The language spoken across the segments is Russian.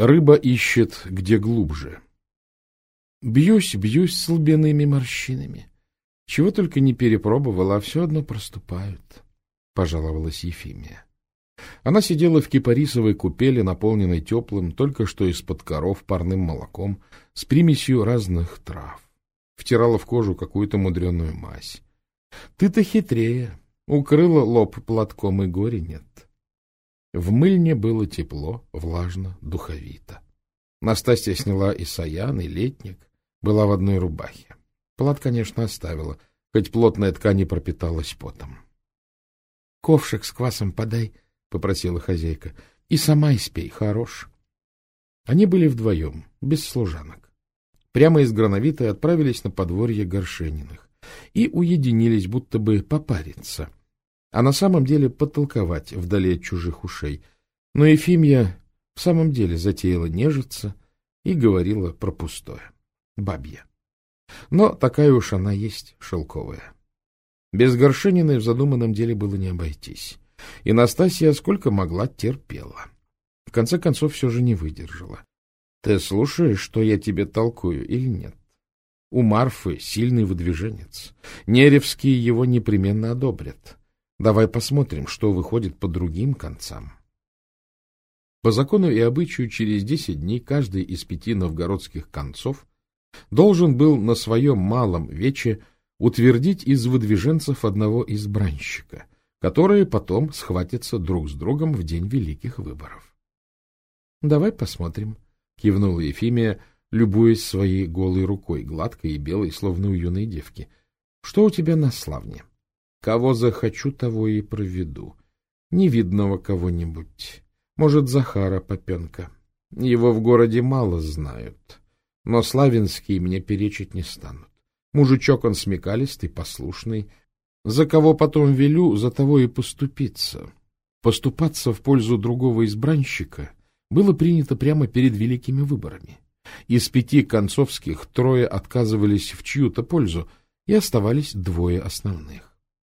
Рыба ищет где глубже. Бьюсь, бьюсь с лбяными морщинами. Чего только не перепробовала, а все одно проступают, — пожаловалась Ефимия. Она сидела в кипарисовой купели, наполненной теплым, только что из-под коров парным молоком, с примесью разных трав. Втирала в кожу какую-то мудреную мазь. Ты-то хитрее. Укрыла лоб платком, и горе нет. В мыльне было тепло, влажно, духовито. Настасья сняла и саян, и летник, была в одной рубахе. Плат, конечно, оставила, хоть плотная ткань не пропиталась потом. — Ковшик с квасом подай, — попросила хозяйка, — и сама испей, хорош. Они были вдвоем, без служанок. Прямо из Грановитой отправились на подворье Горшениных и уединились, будто бы попариться — а на самом деле потолковать вдали от чужих ушей. Но Ефимья в самом деле затеяла нежиться и говорила про пустое. Бабья. Но такая уж она есть, шелковая. Без Горшениной в задуманном деле было не обойтись. И Настасья сколько могла терпела. В конце концов все же не выдержала. — Ты слушаешь, что я тебе толкую, или нет? У Марфы сильный выдвиженец. Неревские его непременно одобрят. Давай посмотрим, что выходит по другим концам. По закону и обычаю через десять дней каждый из пяти новгородских концов должен был на своем малом вече утвердить из выдвиженцев одного избранщика, которые потом схватятся друг с другом в день великих выборов. — Давай посмотрим, — кивнула Ефимия, любуясь своей голой рукой, гладкой и белой, словно у юной девки. — Что у тебя на славне? Кого захочу, того и проведу. Невидного кого-нибудь. Может, Захара Попенка. Его в городе мало знают. Но Славинские мне перечить не станут. Мужичок он смекалистый, послушный. За кого потом велю, за того и поступиться. Поступаться в пользу другого избранщика было принято прямо перед великими выборами. Из пяти концовских трое отказывались в чью-то пользу, и оставались двое основных.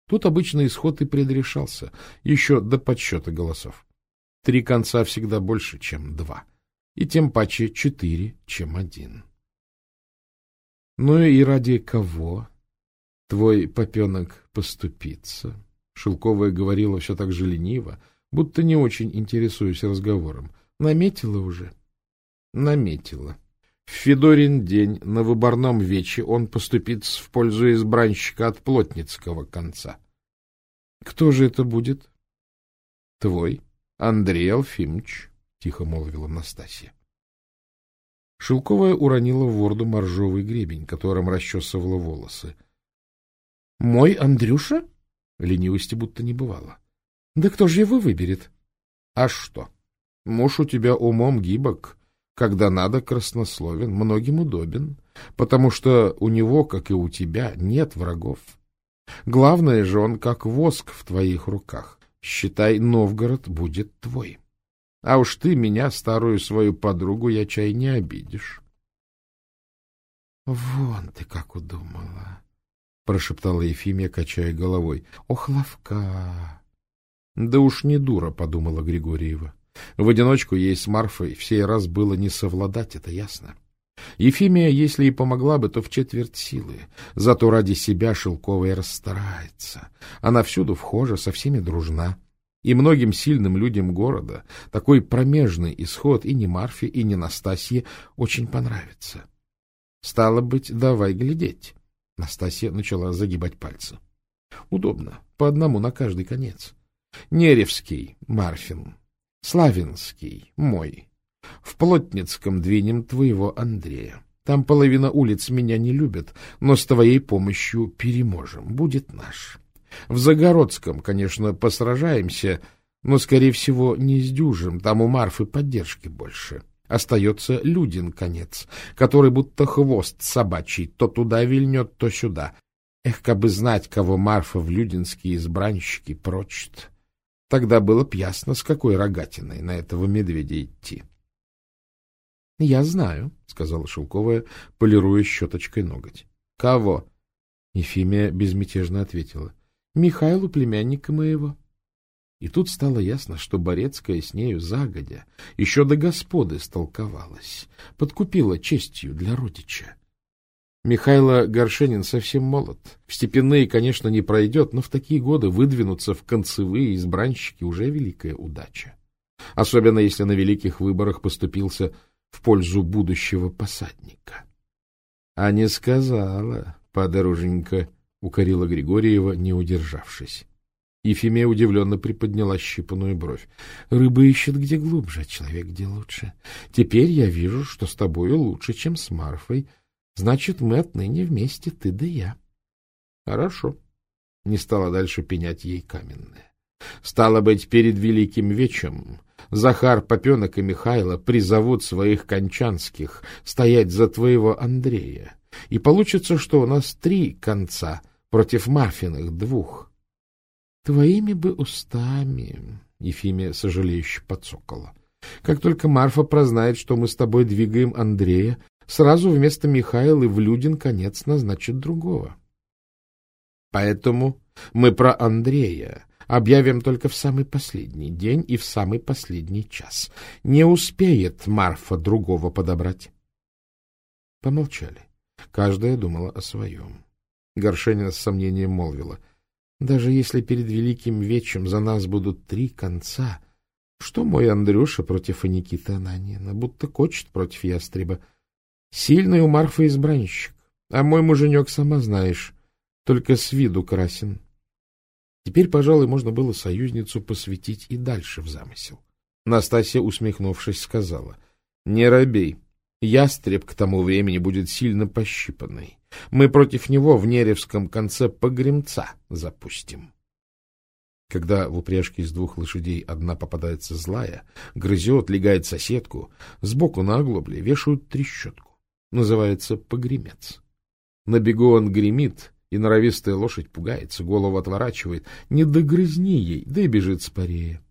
Тут обычно исход и предрешался, еще до подсчета голосов. Три конца всегда больше, чем два, и тем паче четыре, чем один. Ну и ради кого твой попенок поступится? Шелковая говорила все так же лениво, будто не очень интересуюсь разговором. Наметила уже? Наметила. В Федорин день на выборном вече он поступит в пользу избранщика от плотницкого конца. Кто же это будет? — Твой, Андрей Алфимович, — тихо молвила Настасья. Шелковая уронила в ворду моржовый гребень, которым расчесывала волосы. — Мой Андрюша? Ленивости будто не бывало. — Да кто же его выберет? — А что? Муж у тебя умом гибок, когда надо краснословен, многим удобен, потому что у него, как и у тебя, нет врагов. Главное же он как воск в твоих руках. Считай, Новгород будет твой. А уж ты меня, старую свою подругу, я чай не обидишь. — Вон ты как удумала, — прошептала Ефимия, качая головой. — Ох, ловка! — Да уж не дура, — подумала Григорьева. В одиночку ей с Марфой в сей раз было не совладать, это ясно. Ефимия, если и помогла бы, то в четверть силы. Зато ради себя Шелковая расстарается. Она всюду вхожа, со всеми дружна. И многим сильным людям города такой промежный исход и не Марфе, и не Настасье очень понравится. Стало быть, давай глядеть. Настасья начала загибать пальцы. Удобно, по одному на каждый конец. Неревский — Марфин, Славинский — мой, в Плотницком двинем твоего Андрея. Там половина улиц меня не любят, но с твоей помощью переможем. Будет наш. В Загородском, конечно, посражаемся, но, скорее всего, не сдюжим. Там у Марфы поддержки больше. Остается Людин конец, который будто хвост собачий, то туда вильнет, то сюда. Эх, как бы знать, кого Марфа в людинские избранщики прочит. Тогда было б ясно, с какой рогатиной на этого медведя идти. — Я знаю, — сказала Шелковая, полируя щеточкой ноготь. — Кого? Ефимия безмятежно ответила. — Михайлу, племянника моего. И тут стало ясно, что Борецкая с нею загодя, еще до господы столковалась, подкупила честью для родича. Михайло Горшенин совсем молод. В степенные, конечно, не пройдет, но в такие годы выдвинуться в концевые избранщики уже великая удача. Особенно если на великих выборах поступился в пользу будущего посадника. — А не сказала, подруженька, — укорила Григорьева, не удержавшись. Ефимия удивленно приподняла щипанную бровь. — Рыба ищет где глубже, а человек где лучше. Теперь я вижу, что с тобою лучше, чем с Марфой. Значит, мы отныне вместе, ты да я. — Хорошо. Не стала дальше пенять ей каменная. Стало быть, перед великим вечем Захар Попенок и Михайло призовут своих кончанских стоять за твоего Андрея. И получится, что у нас три конца против Марфиных двух. Твоими бы устами, — Ефимия сожалеюще подсокола. Как только Марфа прознает, что мы с тобой двигаем Андрея, сразу вместо Михаила в Людин конец назначит другого. Поэтому мы про Андрея объявим только в самый последний день и в самый последний час. Не успеет Марфа другого подобрать. Помолчали. Каждая думала о своем. Горшенина с сомнением молвила — даже если перед великим вечем за нас будут три конца, что мой Андрюша против Никиты Ананина, будто кочет против ястреба. Сильный у Марфа избранщик, а мой муженек, сама знаешь, только с виду красен. Теперь, пожалуй, можно было союзницу посвятить и дальше в замысел. Настасья, усмехнувшись, сказала, — Не робей, ястреб к тому времени будет сильно пощипанный. Мы против него в Неревском конце погремца запустим. Когда в упряжке из двух лошадей одна попадается злая, грызет, легает соседку, сбоку на оглобле вешают трещотку. Называется погремец. На бегу он гремит, и норовистая лошадь пугается, голову отворачивает. Не догрызни ей, да и бежит спорее.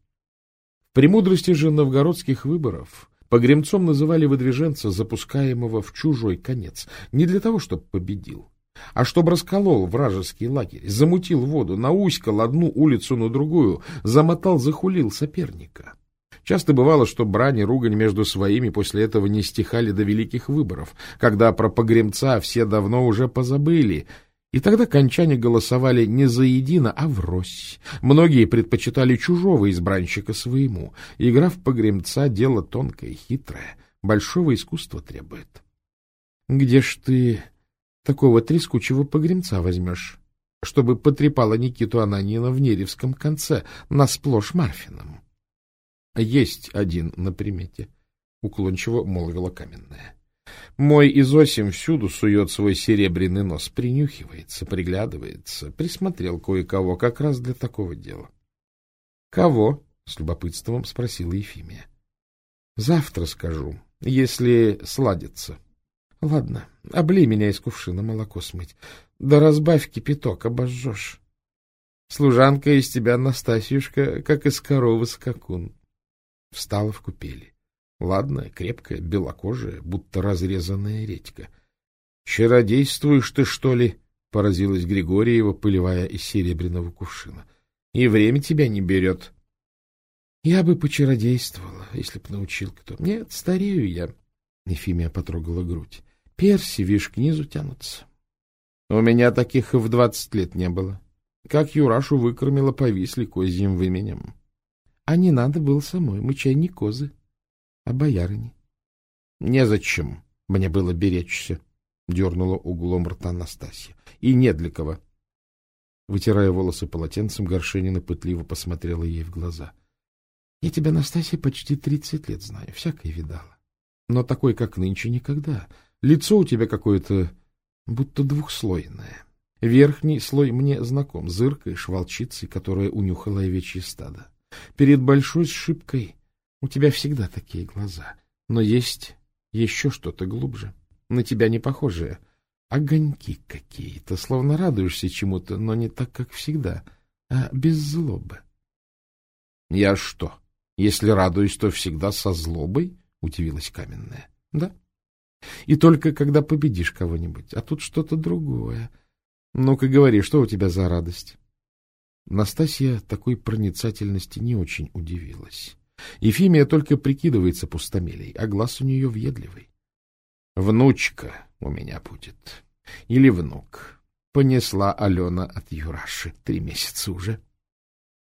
В премудрости же новгородских выборов Погремцом называли выдвиженца, запускаемого в чужой конец, не для того, чтобы победил, а чтобы расколол вражеский лагерь, замутил воду, науськал одну улицу на другую, замотал, захулил соперника. Часто бывало, что брань и ругань между своими после этого не стихали до великих выборов, когда про погремца все давно уже позабыли, и тогда кончане голосовали не за едино, а врозь. Многие предпочитали чужого избранщика своему. Игра в погремца — дело тонкое, хитрое, большого искусства требует. — Где ж ты такого трескучего погремца возьмешь, чтобы потрепала Никиту Ананина в Неревском конце, на сплошь Марфином? — Есть один на примете, — уклончиво молвила каменная. Мой Изосим всюду сует свой серебряный нос, принюхивается, приглядывается, присмотрел кое-кого как раз для такого дела. — Кого? — с любопытством спросила Ефимия. — Завтра скажу, если сладится. — Ладно, облей меня из кувшина молоко смыть. Да разбавь кипяток, обожжешь. Служанка из тебя, Настасьюшка, как из коровы скакун. Встала в купели. Ладная, крепкая, белокожая, будто разрезанная редька. — Чародействуешь ты, что ли? — поразилась Григорьева, поливая из серебряного кувшина. — И время тебя не берет. — Я бы почародействовала, если б научил кто. Нет, старею я. Ефимия потрогала грудь. Перси, вишь, к низу тянутся. У меня таких и в двадцать лет не было. Как Юрашу выкормила, повисли козьим выменем. А не надо было самой, мы чай не козы. — А боярыне? — Незачем мне было беречься, — дернула углом рта Настасья. — И не для кого. Вытирая волосы полотенцем, Горшенина пытливо посмотрела ей в глаза. — Я тебя, Настасья, почти тридцать лет знаю, всякое видала. Но такой, как нынче, никогда. Лицо у тебя какое-то будто двухслойное. Верхний слой мне знаком, зыркаешь волчицей, которая унюхала овечье стадо. Перед большой сшибкой у тебя всегда такие глаза. Но есть еще что-то глубже. На тебя не похожее. Огоньки какие-то, словно радуешься чему-то, но не так, как всегда, а без злобы. — Я что, если радуюсь, то всегда со злобой? — удивилась каменная. — Да. И только когда победишь кого-нибудь, а тут что-то другое. Ну-ка говори, что у тебя за радость? Настасья такой проницательности не очень удивилась. Ефимия только прикидывается пустомелей, а глаз у нее въедливый. Внучка у меня будет. Или внук. Понесла Алена от Юраши. Три месяца уже.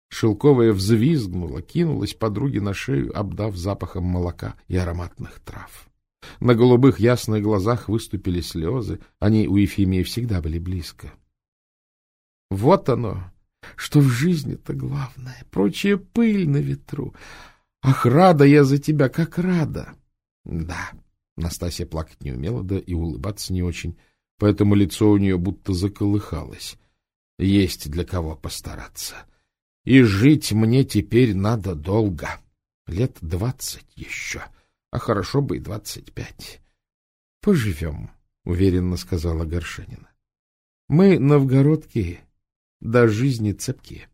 Шелковая взвизгнула, кинулась подруге на шею, обдав запахом молока и ароматных трав. На голубых ясных глазах выступили слезы, они у Ефимии всегда были близко. Вот оно, что в жизни-то главное, прочая пыль на ветру. Ах, рада я за тебя, как рада! Да, Настасья плакать не умела, да и улыбаться не очень, поэтому лицо у нее будто заколыхалось. Есть для кого постараться. И жить мне теперь надо долго. Лет двадцать еще, а хорошо бы и двадцать пять. — Поживем, — уверенно сказала Горшенина. — Мы, новгородки, до жизни цепкие.